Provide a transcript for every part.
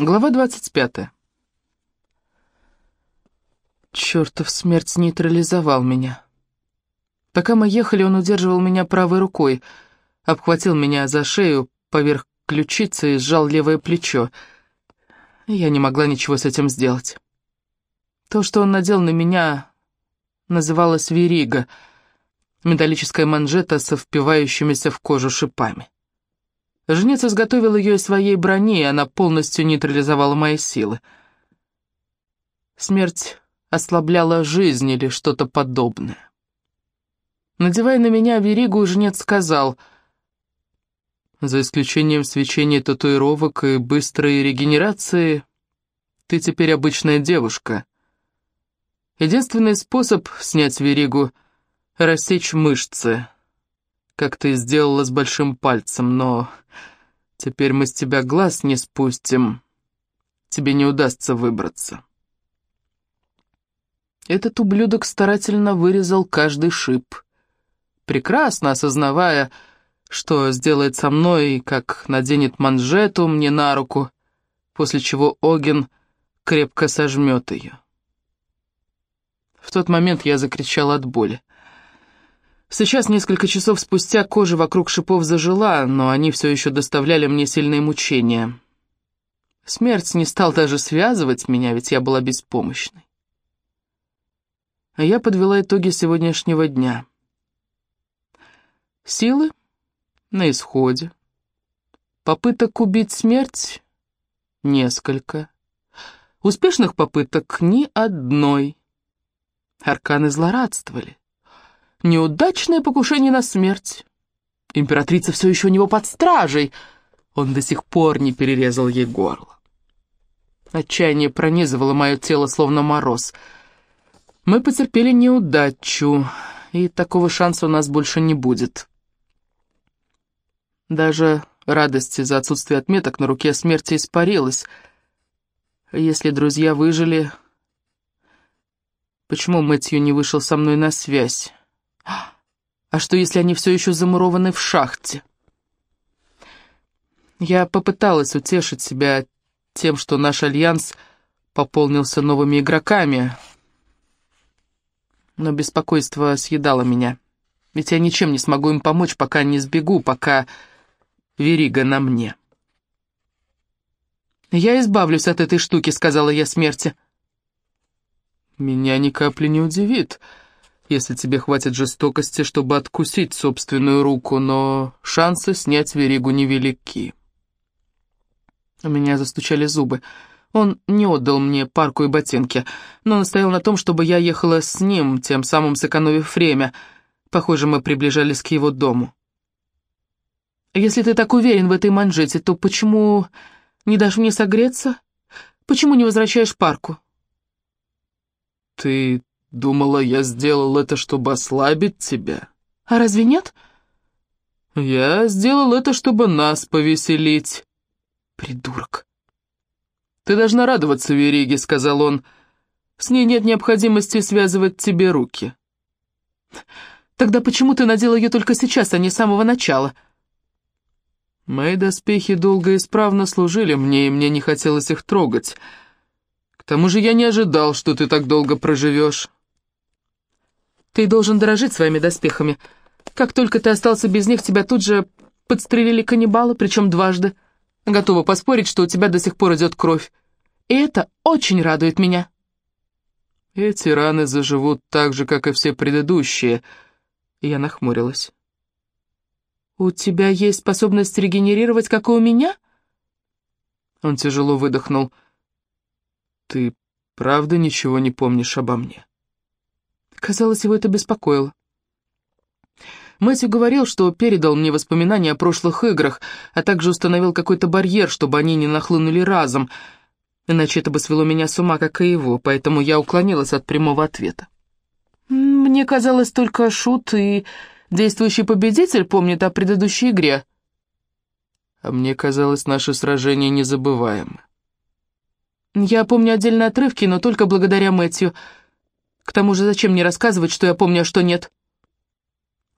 Глава 25. Чертов смерть нейтрализовал меня. Пока мы ехали, он удерживал меня правой рукой, обхватил меня за шею поверх ключицы и сжал левое плечо. Я не могла ничего с этим сделать. То, что он надел на меня, называлось верига, металлическая манжета со впивающимися в кожу шипами. Жнец изготовил ее из своей брони, и она полностью нейтрализовала мои силы. Смерть ослабляла жизнь или что-то подобное. Надевая на меня веригу, жнец сказал, «За исключением свечения татуировок и быстрой регенерации, ты теперь обычная девушка. Единственный способ снять веригу — рассечь мышцы, как ты сделала с большим пальцем, но теперь мы с тебя глаз не спустим. Тебе не удастся выбраться. Этот ублюдок старательно вырезал каждый шип, прекрасно осознавая, что сделает со мной как наденет манжету мне на руку, после чего Оген крепко сожмет ее. В тот момент я закричал от боли. Сейчас, несколько часов спустя, кожа вокруг шипов зажила, но они все еще доставляли мне сильные мучения. Смерть не стал даже связывать меня, ведь я была беспомощной. А я подвела итоги сегодняшнего дня. Силы на исходе. Попыток убить смерть — несколько. Успешных попыток — ни одной. Арканы злорадствовали. Неудачное покушение на смерть. Императрица все еще у него под стражей. Он до сих пор не перерезал ей горло. Отчаяние пронизывало мое тело, словно мороз. Мы потерпели неудачу, и такого шанса у нас больше не будет. Даже радость из-за отсутствия отметок на руке смерти испарилась. Если друзья выжили, почему Мэтью не вышел со мной на связь? А что, если они все еще замурованы в шахте? Я попыталась утешить себя тем, что наш альянс пополнился новыми игроками, но беспокойство съедало меня. Ведь я ничем не смогу им помочь, пока не сбегу, пока верига на мне. «Я избавлюсь от этой штуки», — сказала я смерти. «Меня ни капли не удивит», если тебе хватит жестокости, чтобы откусить собственную руку, но шансы снять веригу невелики. У меня застучали зубы. Он не отдал мне парку и ботинки, но настоял на том, чтобы я ехала с ним, тем самым сэкономив время. Похоже, мы приближались к его дому. «Если ты так уверен в этой манжете, то почему не дашь мне согреться? Почему не возвращаешь парку?» «Ты Думала, я сделал это, чтобы ослабить тебя. А разве нет? Я сделал это, чтобы нас повеселить. Придурок. Ты должна радоваться, Вериге, сказал он. С ней нет необходимости связывать тебе руки. Тогда почему ты надела ее только сейчас, а не с самого начала? Мои доспехи долго и исправно служили мне, и мне не хотелось их трогать. К тому же я не ожидал, что ты так долго проживешь. Ты должен дорожить своими доспехами. Как только ты остался без них, тебя тут же подстрелили каннибалы, причем дважды. Готова поспорить, что у тебя до сих пор идет кровь. И это очень радует меня. Эти раны заживут так же, как и все предыдущие. Я нахмурилась. «У тебя есть способность регенерировать, как и у меня?» Он тяжело выдохнул. «Ты правда ничего не помнишь обо мне?» Казалось, его это беспокоило. Мэтью говорил, что передал мне воспоминания о прошлых играх, а также установил какой-то барьер, чтобы они не нахлынули разом, иначе это бы свело меня с ума, как и его, поэтому я уклонилась от прямого ответа. Мне казалось, только Шут и действующий победитель помнят о предыдущей игре. А мне казалось, наше сражение незабываемо. Я помню отдельные отрывки, но только благодаря Мэтью — к тому же зачем мне рассказывать, что я помню, а что нет?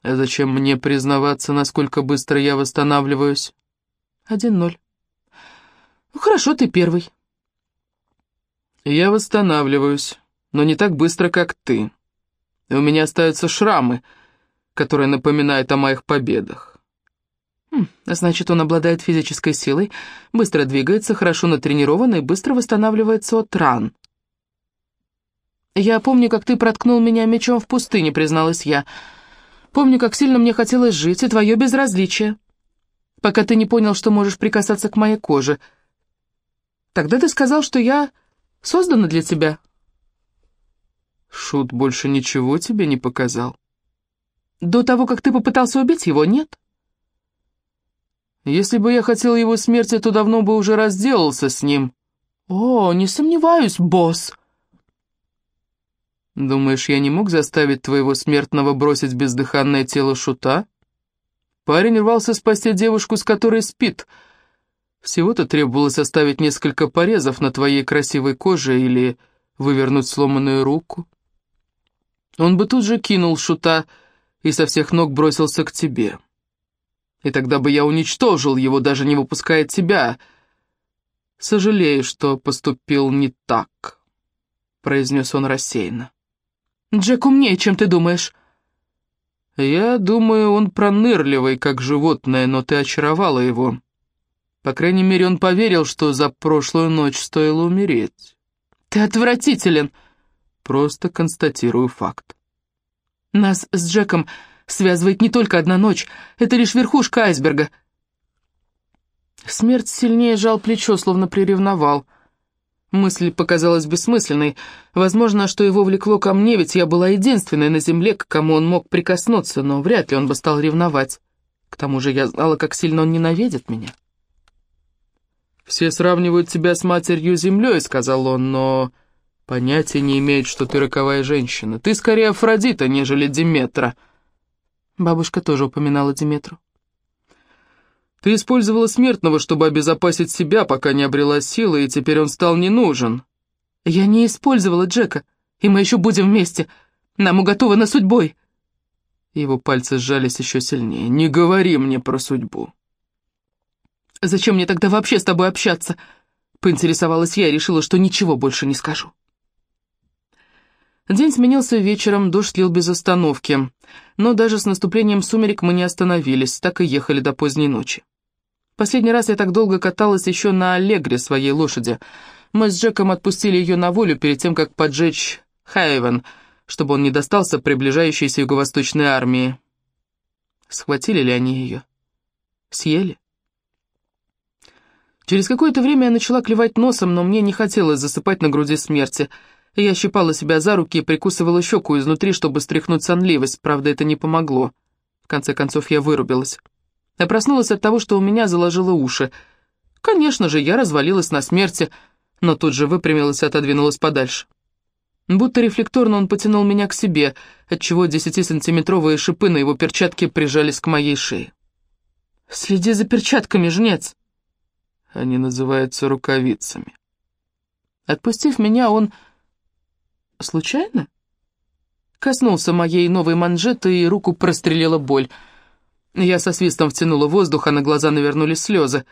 А зачем мне признаваться, насколько быстро я восстанавливаюсь? Один ноль. Ну, хорошо. Ты первый. Я восстанавливаюсь, но не так быстро, как ты. И у меня остаются шрамы, которые напоминают о моих победах. Хм, значит, он обладает физической силой, быстро двигается, хорошо натренирован и быстро восстанавливается от ран. «Я помню, как ты проткнул меня мечом в пустыне», — призналась я. «Помню, как сильно мне хотелось жить, и твое безразличие, пока ты не понял, что можешь прикасаться к моей коже. Тогда ты сказал, что я создана для тебя». «Шут больше ничего тебе не показал?» «До того, как ты попытался убить его, нет?» «Если бы я хотел его смерти, то давно бы уже разделался с ним». «О, не сомневаюсь, босс». «Думаешь, я не мог заставить твоего смертного бросить бездыханное тело шута? Парень рвался спасти девушку, с которой спит. Всего-то требовалось оставить несколько порезов на твоей красивой коже или вывернуть сломанную руку. Он бы тут же кинул шута и со всех ног бросился к тебе. И тогда бы я уничтожил его, даже не выпуская тебя. Сожалею, что поступил не так», — произнес он рассеянно. Джек умнее, чем ты думаешь». «Я думаю, он пронырливый, как животное, но ты очаровала его. По крайней мере, он поверил, что за прошлую ночь стоило умереть». «Ты отвратителен!» «Просто констатирую факт». «Нас с Джеком связывает не только одна ночь, это лишь верхушка айсберга». Смерть сильнее жал плечо, словно приревновал. Мысль показалась бессмысленной. Возможно, что его влекло ко мне, ведь я была единственной на земле, к кому он мог прикоснуться, но вряд ли он бы стал ревновать. К тому же я знала, как сильно он ненавидит меня. «Все сравнивают тебя с матерью-землей», — сказал он, — «но понятия не имеют, что ты роковая женщина. Ты скорее Афродита, нежели Диметра». Бабушка тоже упоминала Диметру. Ты использовала смертного, чтобы обезопасить себя, пока не обрела силы, и теперь он стал не нужен». «Я не использовала Джека, и мы еще будем вместе. Нам уготовано судьбой». Его пальцы сжались еще сильнее. «Не говори мне про судьбу». «Зачем мне тогда вообще с тобой общаться?» Поинтересовалась я и решила, что ничего больше не скажу. День сменился вечером, дождь лил без остановки. Но даже с наступлением сумерек мы не остановились, так и ехали до поздней ночи. Последний раз я так долго каталась еще на Аллегре своей лошади. Мы с Джеком отпустили ее на волю перед тем, как поджечь Хайвен, чтобы он не достался приближающейся юго-восточной армии. Схватили ли они ее? Съели? Через какое-то время я начала клевать носом, но мне не хотелось засыпать на груди смерти. Я щипала себя за руки и прикусывала щеку изнутри, чтобы стряхнуть сонливость, правда, это не помогло. В конце концов, я вырубилась. Я проснулась от того, что у меня заложило уши. Конечно же, я развалилась на смерти, но тут же выпрямилась и отодвинулась подальше. Будто рефлекторно он потянул меня к себе, отчего десятисантиметровые шипы на его перчатке прижались к моей шее. «Следи за перчатками, жнец!» Они называются рукавицами. Отпустив меня, он... Случайно? Коснулся моей новой манжеты, и руку прострелила боль — я со свистом втянула воздух, а на глаза навернулись слезы.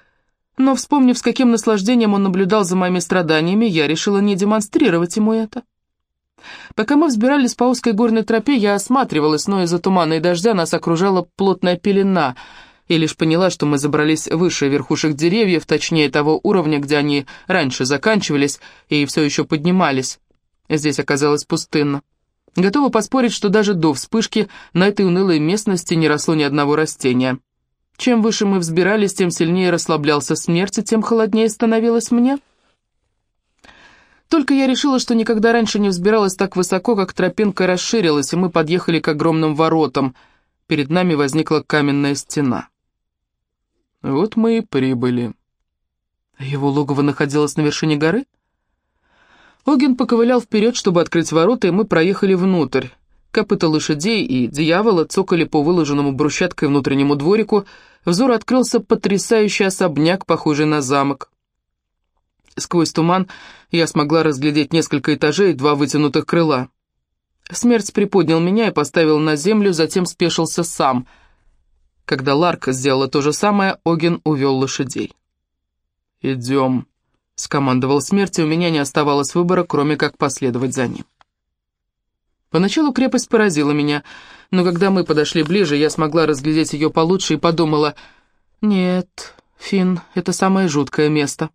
Но, вспомнив, с каким наслаждением он наблюдал за моими страданиями, я решила не демонстрировать ему это. Пока мы взбирались по узкой горной тропе, я осматривалась, но из-за тумана и дождя нас окружала плотная пелена, и лишь поняла, что мы забрались выше верхушек деревьев, точнее того уровня, где они раньше заканчивались и все еще поднимались. Здесь оказалось пустынно. Готова поспорить, что даже до вспышки на этой унылой местности не росло ни одного растения. Чем выше мы взбирались, тем сильнее расслаблялся смерть, и тем холоднее становилось мне. Только я решила, что никогда раньше не взбиралась так высоко, как тропинка расширилась, и мы подъехали к огромным воротам. Перед нами возникла каменная стена. Вот мы и прибыли. Его логово находилось на вершине горы? — Оген поковылял вперед, чтобы открыть ворота, и мы проехали внутрь. Копыта лошадей и дьявола цокали по выложенному брусчаткой внутреннему дворику, взор открылся потрясающий особняк, похожий на замок. Сквозь туман я смогла разглядеть несколько этажей и два вытянутых крыла. Смерть приподнял меня и поставил на землю, затем спешился сам. Когда Ларк сделала то же самое, Оген увел лошадей. «Идем», скомандовал смерть, и у меня не оставалось выбора, кроме как последовать за ним. Поначалу крепость поразила меня, но когда мы подошли ближе, я смогла разглядеть ее получше и подумала, «Нет, Финн, это самое жуткое место».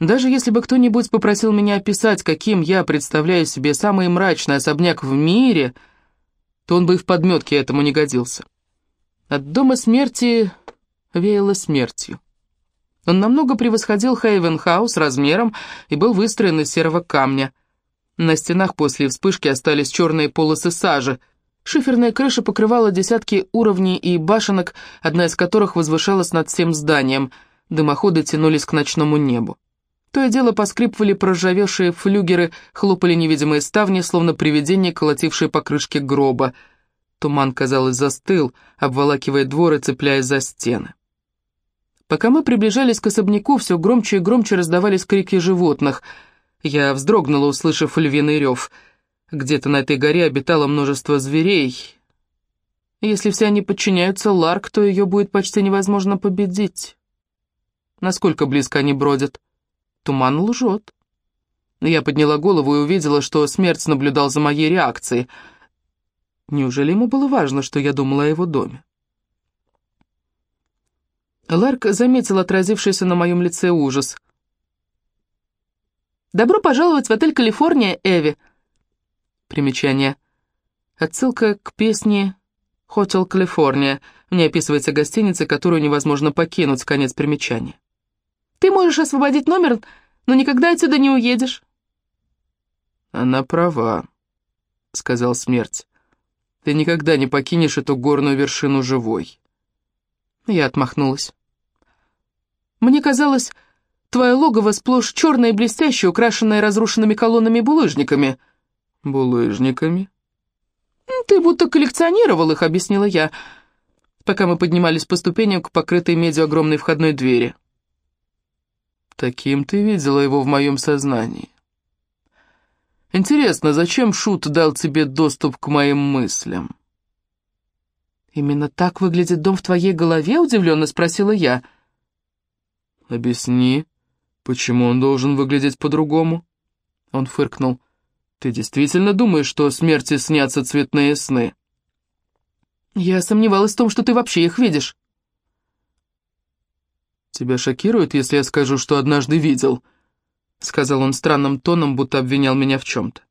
Даже если бы кто-нибудь попросил меня описать, каким я представляю себе самый мрачный особняк в мире, то он бы и в подметке этому не годился. От дома смерти веяло смертью. Он намного превосходил Хейвенхаус размером и был выстроен из серого камня — на стенах после вспышки остались черные полосы сажи. Шиферная крыша покрывала десятки уровней и башенок, одна из которых возвышалась над всем зданием. Дымоходы тянулись к ночному небу. То и дело поскрипывали проржавевшие флюгеры, хлопали невидимые ставни, словно привидения, колотившие по крышке гроба. Туман, казалось, застыл, обволакивая двор и цепляясь за стены. Пока мы приближались к особняку, все громче и громче раздавались крики животных — я вздрогнула, услышав львиный рев. Где-то на этой горе обитало множество зверей. Если все они подчиняются Ларк, то ее будет почти невозможно победить. Насколько близко они бродят? Туман лжет. Я подняла голову и увидела, что смерть наблюдал за моей реакцией. Неужели ему было важно, что я думала о его доме? Ларк заметил отразившийся на моем лице ужас. «Добро пожаловать в отель «Калифорния», Эви!» Примечание. Отсылка к песне «Хотел Калифорния». В ней описывается гостиница, которую невозможно покинуть, конец примечания. «Ты можешь освободить номер, но никогда отсюда не уедешь». «Она права», — сказал смерть. «Ты никогда не покинешь эту горную вершину живой». Я отмахнулась. Мне казалось, Твое логово сплошь черное и блестящее, украшенное разрушенными колоннами булыжниками». «Булыжниками?» «Ты будто коллекционировал их», — объяснила я, пока мы поднимались по ступеням к покрытой медью огромной входной двери. «Таким ты видела его в моем сознании. Интересно, зачем Шут дал тебе доступ к моим мыслям?» «Именно так выглядит дом в твоей голове?» — удивленно спросила я. «Объясни», «Почему он должен выглядеть по-другому?» Он фыркнул. «Ты действительно думаешь, что смерти снятся цветные сны?» «Я сомневалась в том, что ты вообще их видишь». «Тебя шокирует, если я скажу, что однажды видел?» Сказал он странным тоном, будто обвинял меня в чем-то.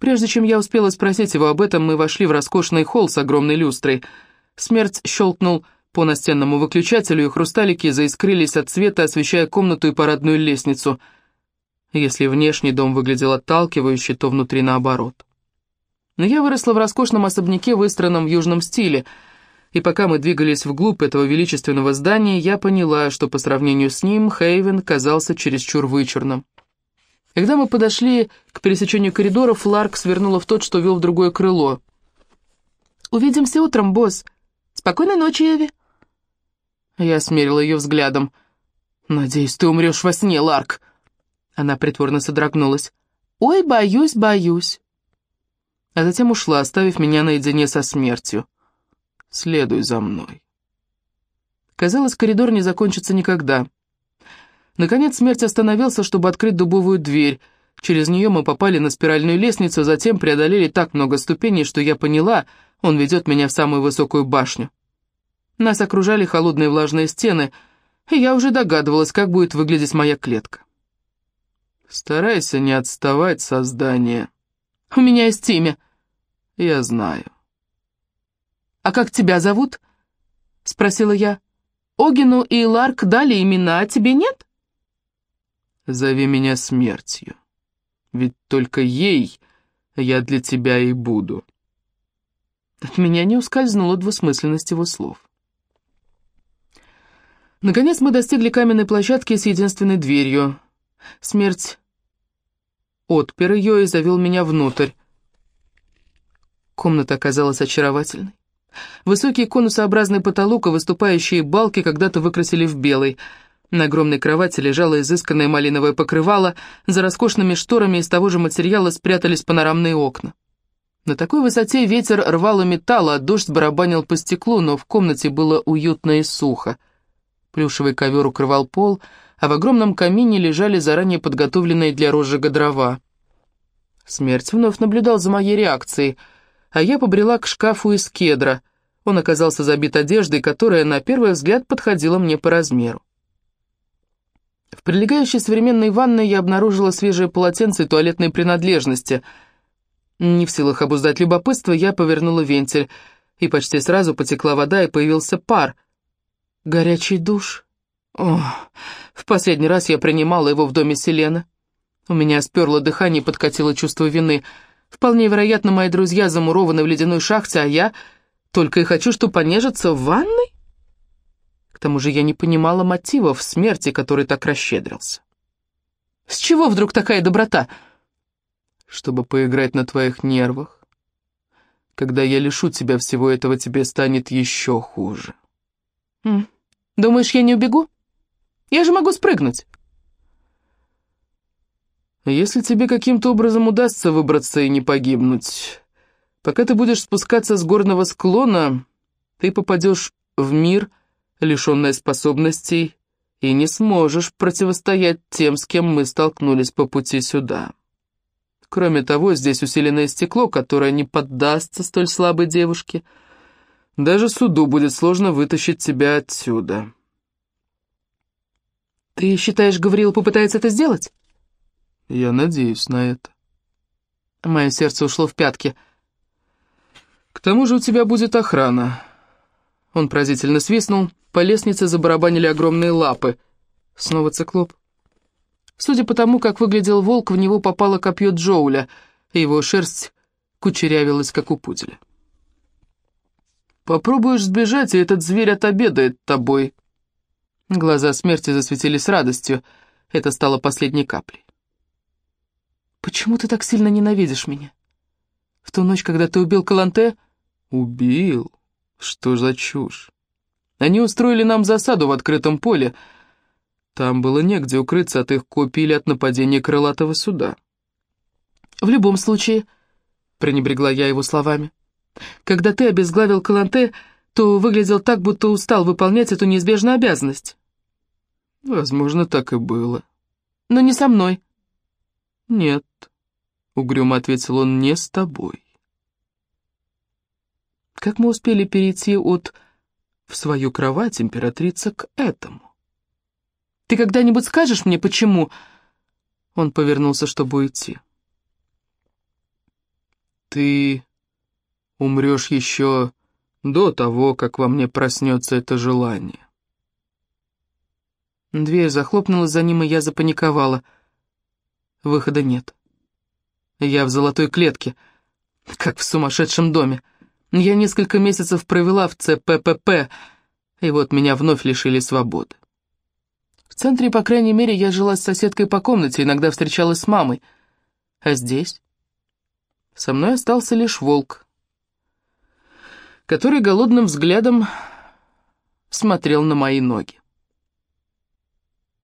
Прежде чем я успела спросить его об этом, мы вошли в роскошный холл с огромной люстрой. Смерть щелкнул по настенному выключателю, и хрусталики заискрились от света, освещая комнату и парадную лестницу. Если внешний дом выглядел отталкивающе, то внутри наоборот. Но я выросла в роскошном особняке, выстроенном в южном стиле, и пока мы двигались вглубь этого величественного здания, я поняла, что по сравнению с ним Хейвен казался чересчур вычурным. Когда мы подошли к пересечению коридоров, Ларк свернула в тот, что вел в другое крыло. «Увидимся утром, босс. Спокойной ночи, Эви». Я смерила ее взглядом. «Надеюсь, ты умрешь во сне, Ларк!» Она притворно содрогнулась. «Ой, боюсь, боюсь!» А затем ушла, оставив меня наедине со смертью. «Следуй за мной». Казалось, коридор не закончится никогда. Наконец смерть остановился, чтобы открыть дубовую дверь. Через нее мы попали на спиральную лестницу, затем преодолели так много ступеней, что я поняла, он ведет меня в самую высокую башню. Нас окружали холодные влажные стены, и я уже догадывалась, как будет выглядеть моя клетка. «Старайся не отставать, создание». «У меня есть имя». «Я знаю». «А как тебя зовут?» — спросила я. «Огину и Ларк дали имена, а тебе нет?» «Зови меня смертью, ведь только ей я для тебя и буду». От меня не ускользнула двусмысленность его слов. Наконец мы достигли каменной площадки с единственной дверью. Смерть отпер ее и завел меня внутрь. Комната оказалась очаровательной. Высокий конусообразный потолок и выступающие балки когда-то выкрасили в белый. На огромной кровати лежало изысканное малиновое покрывало, за роскошными шторами из того же материала спрятались панорамные окна. На такой высоте ветер рвал и металл, а дождь барабанил по стеклу, но в комнате было уютно и сухо. Плюшевый ковер укрывал пол, а в огромном камине лежали заранее подготовленные для розжига дрова. Смерть вновь наблюдал за моей реакцией, а я побрела к шкафу из кедра. Он оказался забит одеждой, которая на первый взгляд подходила мне по размеру. В прилегающей современной ванной я обнаружила свежее полотенце и туалетные принадлежности. Не в силах обуздать любопытство, я повернула вентиль, и почти сразу потекла вода, и появился пар. Горячий душ. О, в последний раз я принимала его в доме Селены. У меня сперло дыхание и подкатило чувство вины. Вполне вероятно, мои друзья замурованы в ледяной шахте, а я только и хочу, что понежиться в ванной? К тому же я не понимала мотивов смерти, который так расщедрился. С чего вдруг такая доброта? Чтобы поиграть на твоих нервах. Когда я лишу тебя всего этого, тебе станет еще хуже. Думаешь, я не убегу? Я же могу спрыгнуть. Если тебе каким-то образом удастся выбраться и не погибнуть, пока ты будешь спускаться с горного склона, ты попадешь в мир, лишенный способностей, и не сможешь противостоять тем, с кем мы столкнулись по пути сюда. Кроме того, здесь усиленное стекло, которое не поддастся столь слабой девушке. Даже суду будет сложно вытащить тебя отсюда. «Ты считаешь, Гавриил попытается это сделать?» «Я надеюсь на это». Мое сердце ушло в пятки. «К тому же у тебя будет охрана». Он поразительно свистнул, по лестнице забарабанили огромные лапы. Снова циклоп. Судя по тому, как выглядел волк, в него попало копье Джоуля, и его шерсть кучерявилась, как у пуделя. «Попробуешь сбежать, и этот зверь отобедает тобой», Глаза смерти засветились радостью. Это стало последней каплей. «Почему ты так сильно ненавидишь меня? В ту ночь, когда ты убил Каланте?» «Убил? Что за чушь? Они устроили нам засаду в открытом поле. Там было негде укрыться от их копий или от нападения крылатого суда». «В любом случае», — пренебрегла я его словами, — «когда ты обезглавил Каланте, то выглядел так, будто устал выполнять эту неизбежную обязанность». Возможно, так и было. Но не со мной. Нет, угрюмо ответил он, не с тобой. Как мы успели перейти от «в свою кровать, императрица» к этому? Ты когда-нибудь скажешь мне, почему?» Он повернулся, чтобы уйти. «Ты умрешь еще до того, как во мне проснется это желание. Дверь захлопнулась за ним, и я запаниковала. Выхода нет. Я в золотой клетке, как в сумасшедшем доме. Я несколько месяцев провела в ЦППП, и вот меня вновь лишили свободы. В центре, по крайней мере, я жила с соседкой по комнате, иногда встречалась с мамой. А здесь? Со мной остался лишь волк, который голодным взглядом смотрел на мои ноги.